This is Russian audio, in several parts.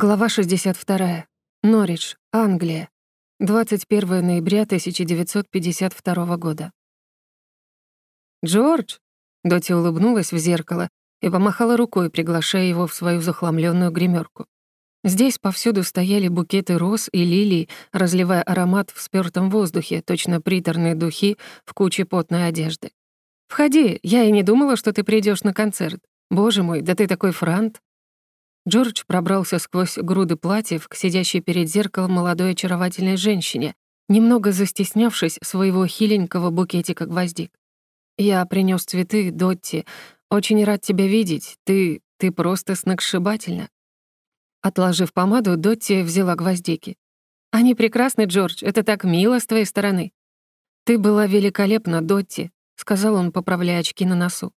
Глава 62. Норридж, Англия. 21 ноября 1952 года. «Джордж!» Доти улыбнулась в зеркало и помахала рукой, приглашая его в свою захламленную гримерку. Здесь повсюду стояли букеты роз и лилий, разливая аромат в спёртом воздухе, точно приторные духи в куче потной одежды. «Входи, я и не думала, что ты придешь на концерт. Боже мой, да ты такой франт!» Джордж пробрался сквозь груды платьев к сидящей перед зеркалом молодой очаровательной женщине, немного застеснявшись своего хиленького букетика гвоздик. «Я принёс цветы, Дотти. Очень рад тебя видеть. Ты... ты просто сногсшибательна». Отложив помаду, Дотти взяла гвоздики. «Они прекрасны, Джордж. Это так мило с твоей стороны». «Ты была великолепна, Дотти», — сказал он, поправляя очки на носу.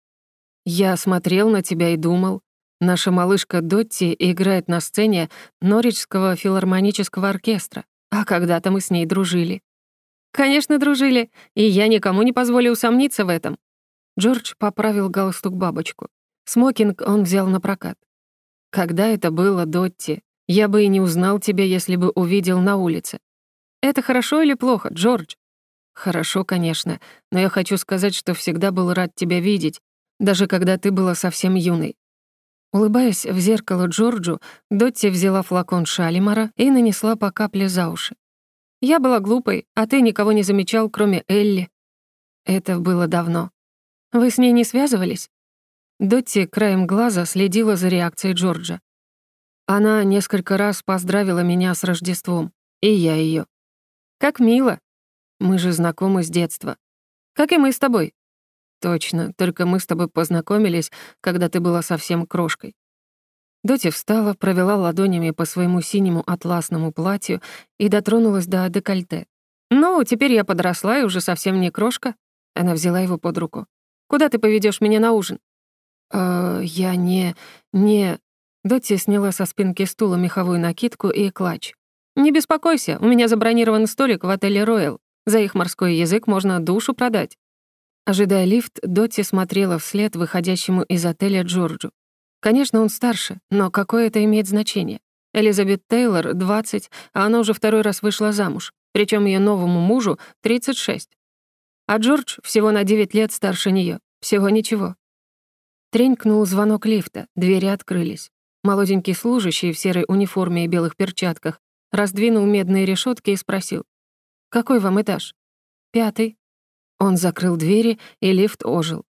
«Я смотрел на тебя и думал, Наша малышка Дотти играет на сцене Норриджского филармонического оркестра, а когда-то мы с ней дружили. Конечно, дружили, и я никому не позволю усомниться в этом. Джордж поправил галстук бабочку. Смокинг он взял на прокат. Когда это было, Дотти? Я бы и не узнал тебя, если бы увидел на улице. Это хорошо или плохо, Джордж? Хорошо, конечно, но я хочу сказать, что всегда был рад тебя видеть, даже когда ты была совсем юной. Улыбаясь в зеркало Джорджу, Дотти взяла флакон Шалимара и нанесла по капле за уши. «Я была глупой, а ты никого не замечал, кроме Элли». Это было давно. «Вы с ней не связывались?» Дотти краем глаза следила за реакцией Джорджа. Она несколько раз поздравила меня с Рождеством, и я ее. «Как мило. Мы же знакомы с детства. Как и мы с тобой. «Точно, только мы с тобой познакомились, когда ты была совсем крошкой». Доти встала, провела ладонями по своему синему атласному платью и дотронулась до декольте. «Ну, теперь я подросла и уже совсем не крошка». Она взяла его под руку. «Куда ты поведешь меня на ужин?» «Э, я не... не...» Дотти сняла со спинки стула меховую накидку и клатч. «Не беспокойся, у меня забронирован столик в отеле «Роyal». За их морской язык можно душу продать». Ожидая лифт, Дотти смотрела вслед выходящему из отеля Джорджу. Конечно, он старше, но какое это имеет значение? Элизабет Тейлор — 20, а она уже второй раз вышла замуж, причем ее новому мужу — 36. А Джордж всего на 9 лет старше нее. Всего ничего. Тренькнул звонок лифта, двери открылись. Молоденький служащий в серой униформе и белых перчатках раздвинул медные решетки и спросил. «Какой вам этаж?» «Пятый», он закрыл двери, и лифт ожил.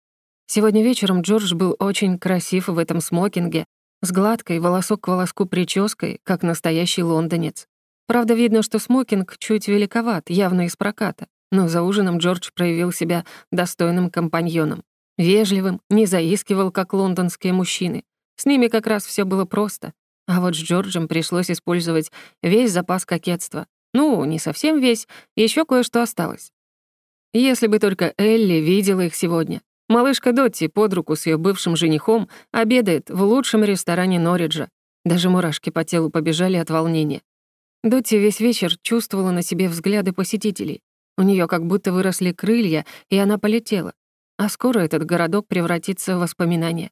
Сегодня вечером Джордж был очень красив в этом смокинге, с гладкой, волосок к волоску прической, как настоящий лондонец. Правда, видно, что смокинг чуть великоват, явно из проката, но за ужином Джордж проявил себя достойным компаньоном. Вежливым, не заискивал, как лондонские мужчины. С ними как раз все было просто. А вот с Джорджем пришлось использовать весь запас кокетства. Ну, не совсем весь, еще кое-что осталось. Если бы только Элли видела их сегодня. Малышка Дотти под руку с ее бывшим женихом обедает в лучшем ресторане Норриджа. Даже мурашки по телу побежали от волнения. Дотти весь вечер чувствовала на себе взгляды посетителей. У нее как будто выросли крылья, и она полетела. А скоро этот городок превратится в воспоминание.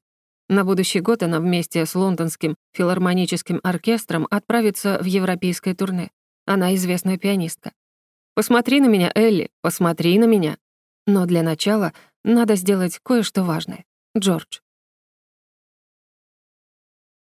На будущий год она вместе с лондонским филармоническим оркестром отправится в европейское турне. Она известная пианистка. Посмотри на меня, Элли, посмотри на меня. Но для начала надо сделать кое-что важное. Джордж.